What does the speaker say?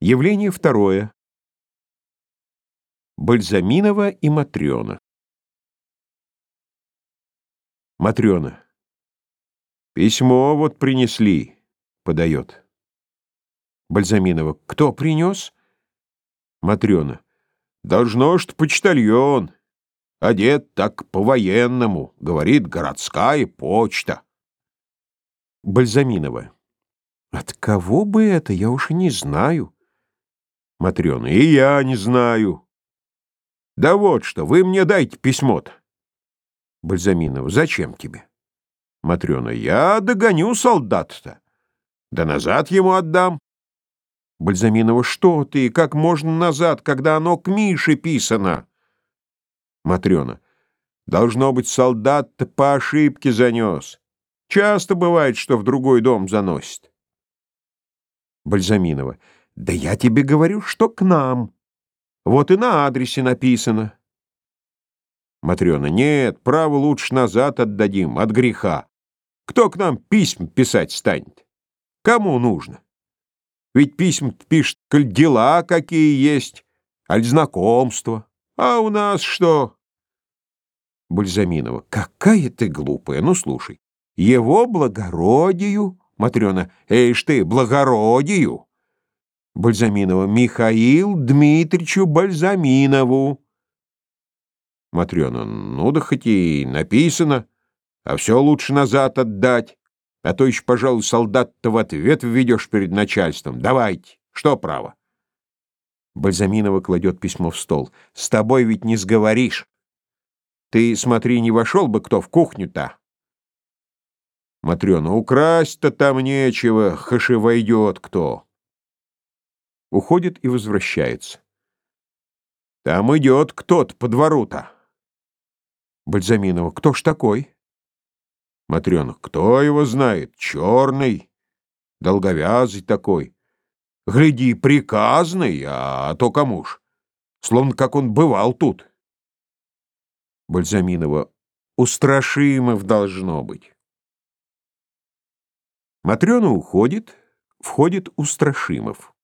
Явление второе. Бальзаминова и Матрёна. Матрёна. Письмо вот принесли, подает. Бальзаминова. Кто принес? Матрёна. Должно, что почтальон. Одет так по-военному, говорит городская почта. Бальзаминова. От кого бы это, я уж и не знаю. Матрёна. И я не знаю. Да вот что, вы мне дайте письмо-то. Бальзаминова. Зачем тебе? Матрёна. Я догоню солдата-то. Да назад ему отдам. Бальзаминова. Что ты? Как можно назад, когда оно к Мише писано? Матрёна. Должно быть, солдат-то по ошибке занёс. Часто бывает, что в другой дом заносит. Бальзаминова. Да я тебе говорю, что к нам. Вот и на адресе написано. Матрёна. Нет, право лучше назад отдадим, от греха. Кто к нам письма писать станет? Кому нужно? Ведь письма пишет, коль дела какие есть, аль знакомства. А у нас что? Бальзаминова. Какая ты глупая. Ну, слушай. Его благородию, Матрёна. Эйш ты, благородию. Бальзаминова Михаил Дмитричу Бальзаминову. Матрёна, ну да хоть и написано, а все лучше назад отдать, а то еще, пожалуй, солдат-то в ответ введешь перед начальством. Давайте, что право? Бальзаминова кладет письмо в стол. С тобой ведь не сговоришь. Ты, смотри, не вошел бы кто в кухню-то. Матрёна, украсть-то там нечего, хаши войдет кто. Уходит и возвращается. Там идет кто-то по двору-то. Бальзаминова. Кто ж такой? Матрёна. Кто его знает? Черный, долговязый такой. Гляди, приказный, а, то кому ж? Словно как он бывал тут. Бальзаминова. Устрашимов должно быть. Матрёна уходит, входит Устрашимов.